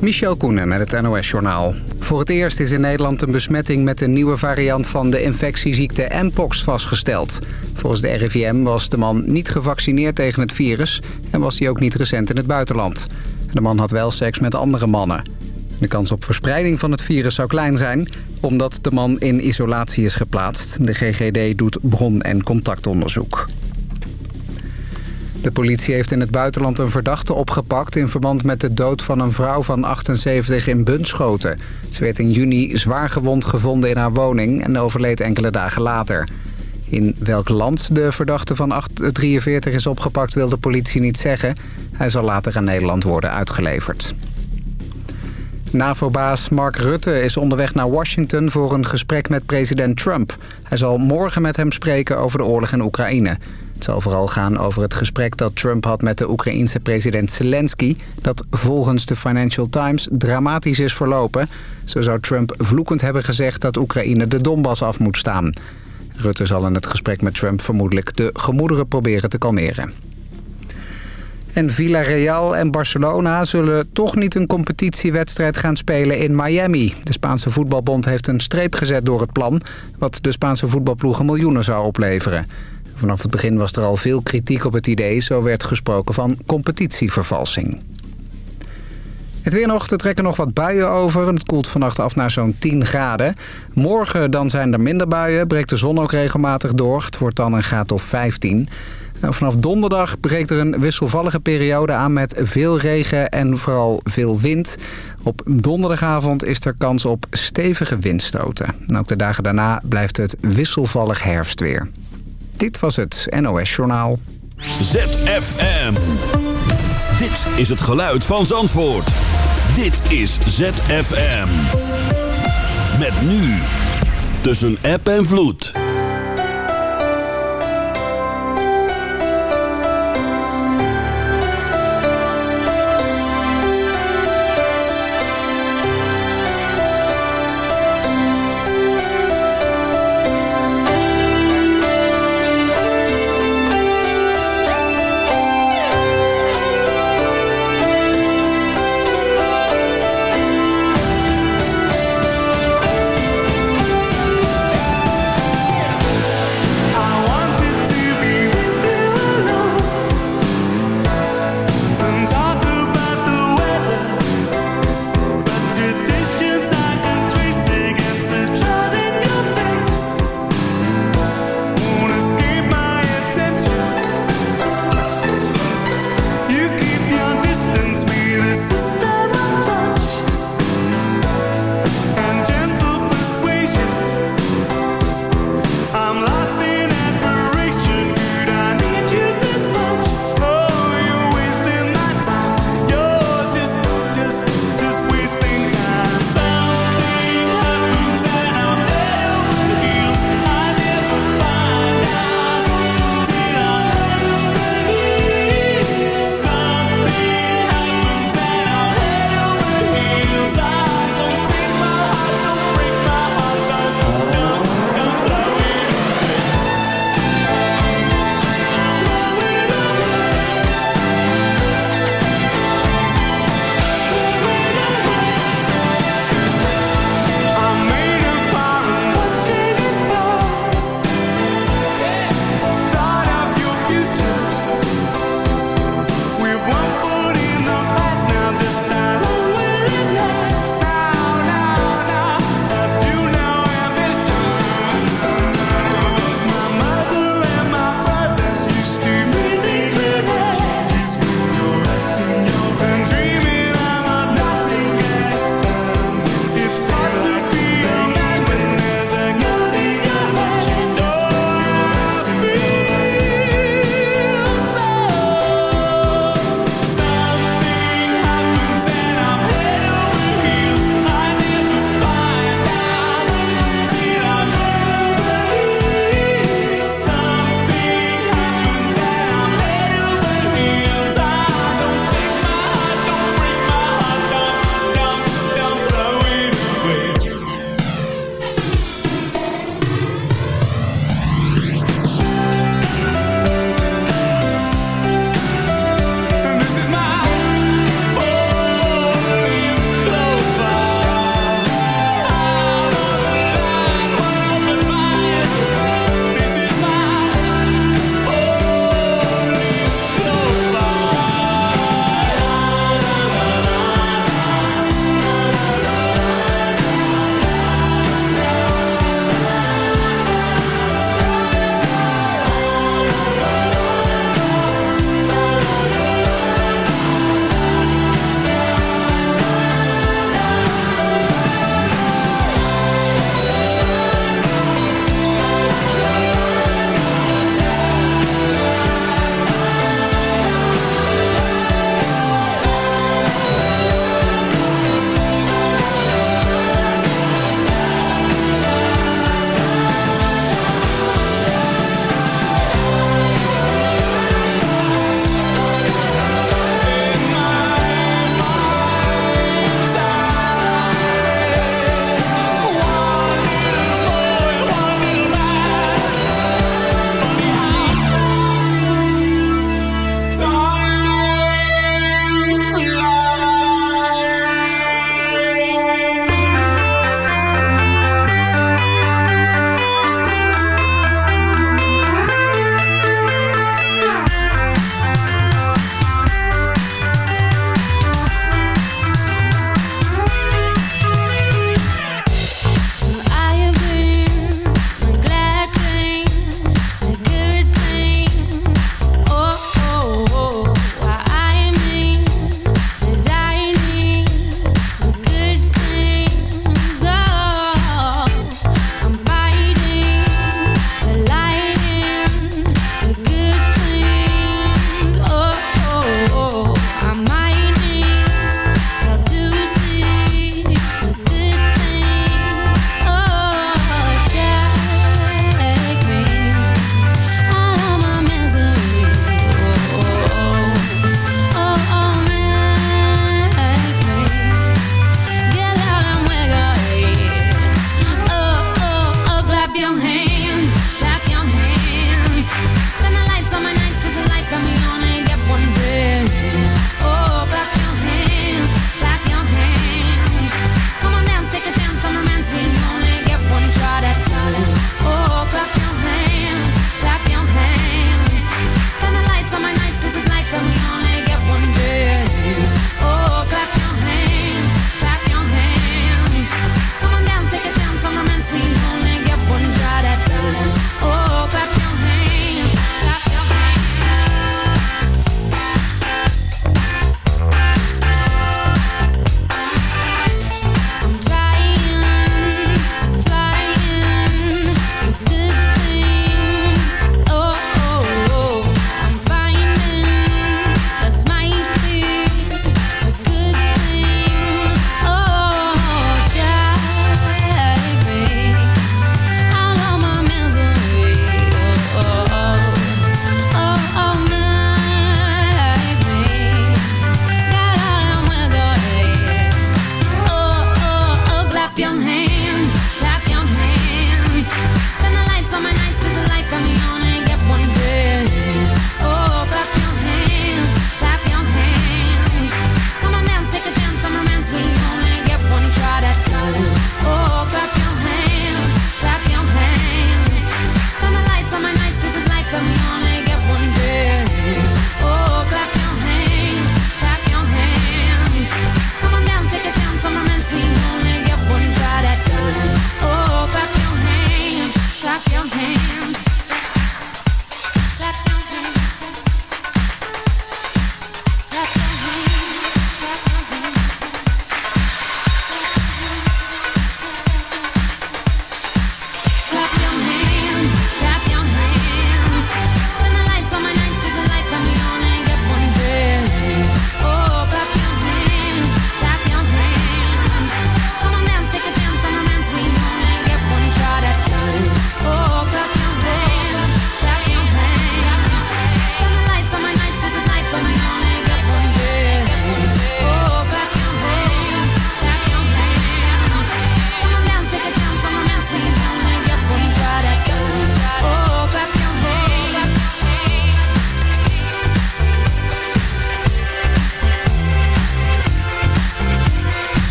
Michel Koenen met het NOS-journaal. Voor het eerst is in Nederland een besmetting met een nieuwe variant van de infectieziekte Mpox vastgesteld. Volgens de RIVM was de man niet gevaccineerd tegen het virus en was hij ook niet recent in het buitenland. De man had wel seks met andere mannen. De kans op verspreiding van het virus zou klein zijn, omdat de man in isolatie is geplaatst. De GGD doet bron- en contactonderzoek. De politie heeft in het buitenland een verdachte opgepakt... in verband met de dood van een vrouw van 78 in Bunschoten. Ze werd in juni zwaar gewond gevonden in haar woning... en overleed enkele dagen later. In welk land de verdachte van 43 is opgepakt wil de politie niet zeggen. Hij zal later aan Nederland worden uitgeleverd. NAVO-baas Mark Rutte is onderweg naar Washington voor een gesprek met president Trump. Hij zal morgen met hem spreken over de oorlog in Oekraïne. Het zal vooral gaan over het gesprek dat Trump had met de Oekraïense president Zelensky... dat volgens de Financial Times dramatisch is verlopen. Zo zou Trump vloekend hebben gezegd dat Oekraïne de Donbass af moet staan. Rutte zal in het gesprek met Trump vermoedelijk de gemoederen proberen te kalmeren. En Villarreal en Barcelona zullen toch niet een competitiewedstrijd gaan spelen in Miami. De Spaanse voetbalbond heeft een streep gezet door het plan... wat de Spaanse voetbalploegen miljoenen zou opleveren. Vanaf het begin was er al veel kritiek op het idee. Zo werd gesproken van competitievervalsing. Het weer nog, er trekken nog wat buien over. Het koelt vannacht af naar zo'n 10 graden. Morgen dan zijn er minder buien, breekt de zon ook regelmatig door. Het wordt dan een graad of 15. Nou, vanaf donderdag breekt er een wisselvallige periode aan met veel regen en vooral veel wind. Op donderdagavond is er kans op stevige windstoten. En ook de dagen daarna blijft het wisselvallig herfstweer. Dit was het NOS Journaal. ZFM. Dit is het geluid van Zandvoort. Dit is ZFM. Met nu. Tussen app en vloed.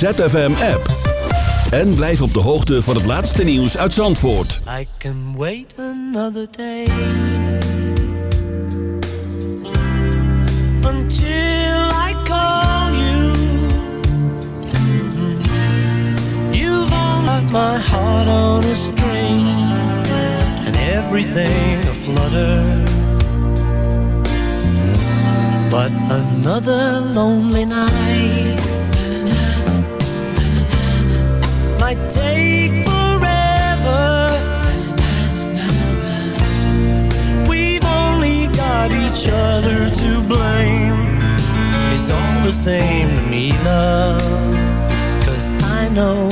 Download de ZFM app. En blijf op de hoogte van het laatste nieuws uit Zandvoort. I can wait another day. Until I call you. You've all my heart on a string. everything aflutter. But another lonely night the same to me, love. Cause I know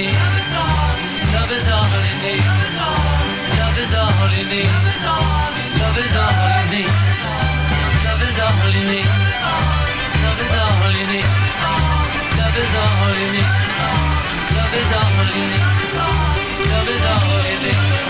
me. Love is all in me. Love is all in me. Love is all in me. Love is all in me. Love is all in me. Love is all in me. Love is all in me. Love is all in me.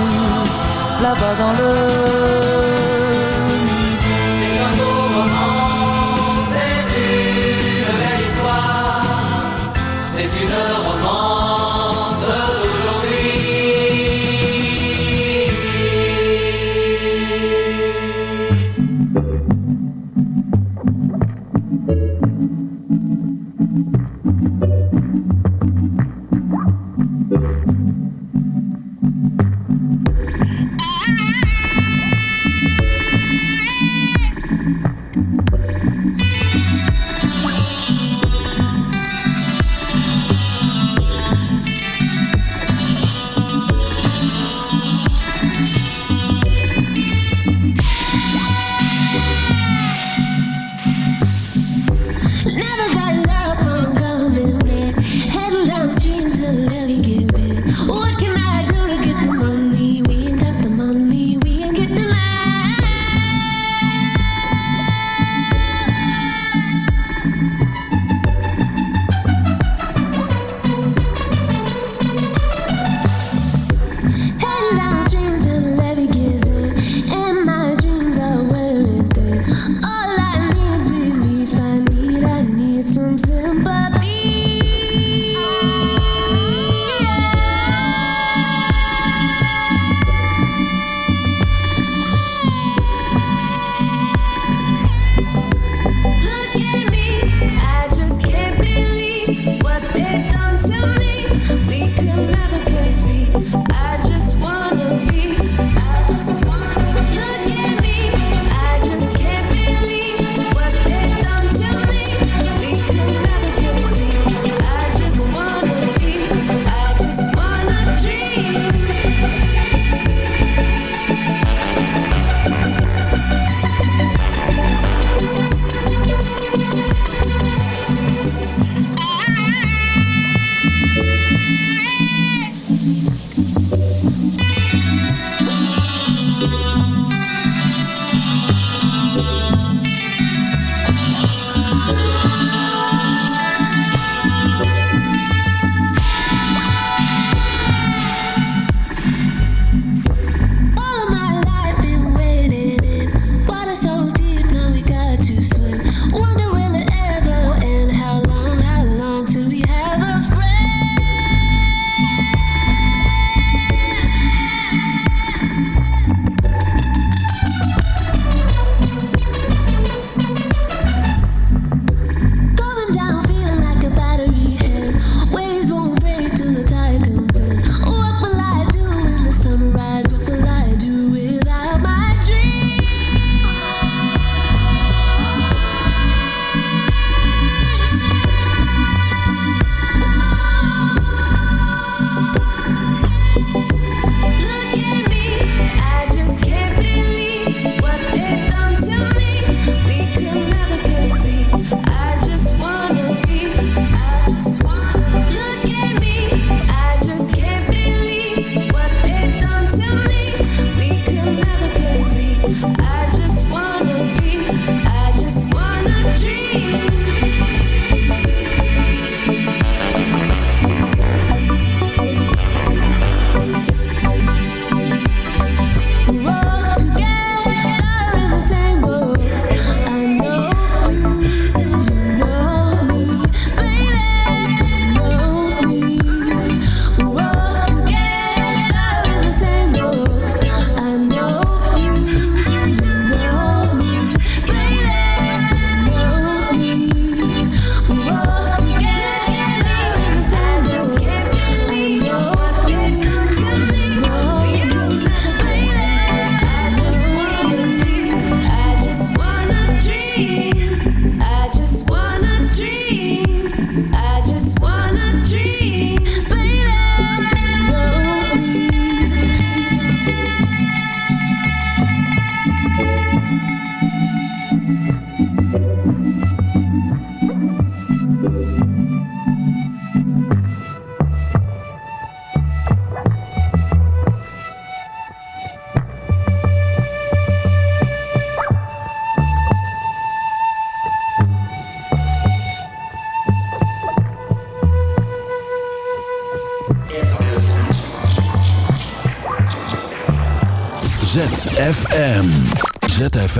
là-bas dans le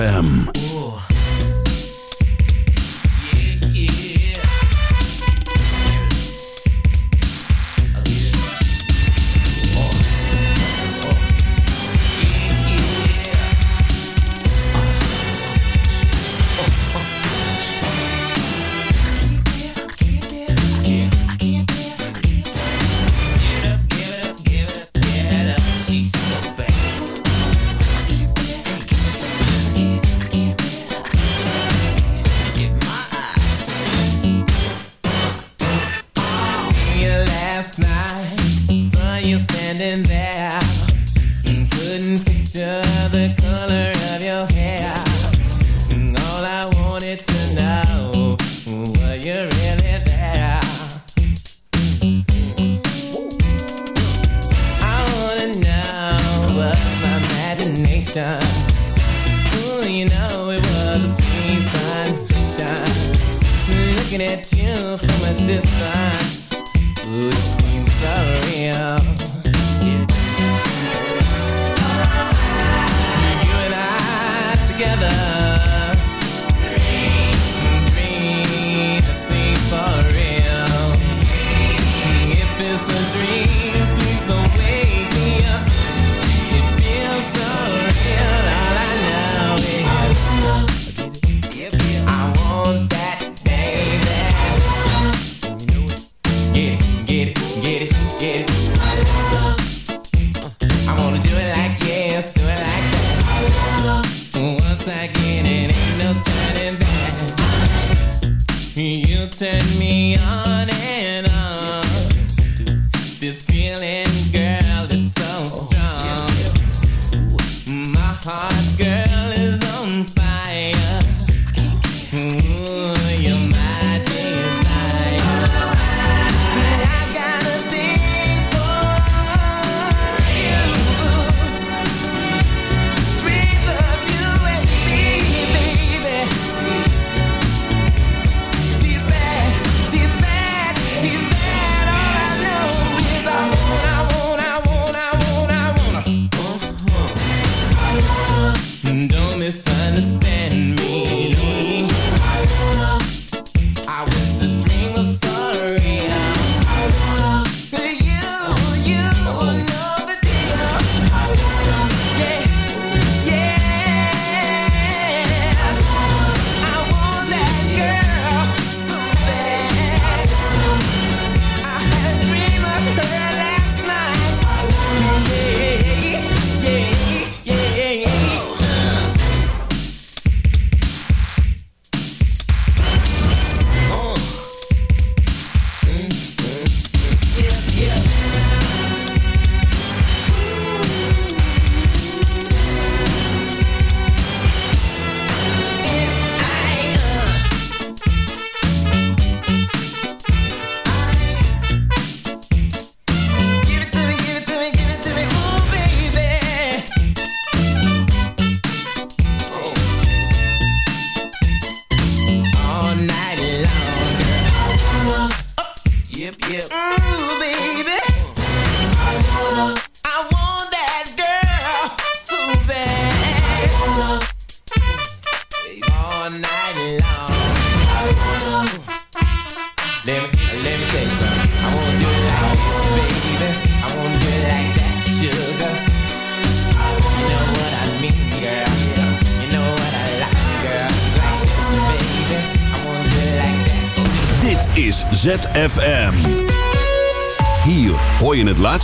Them.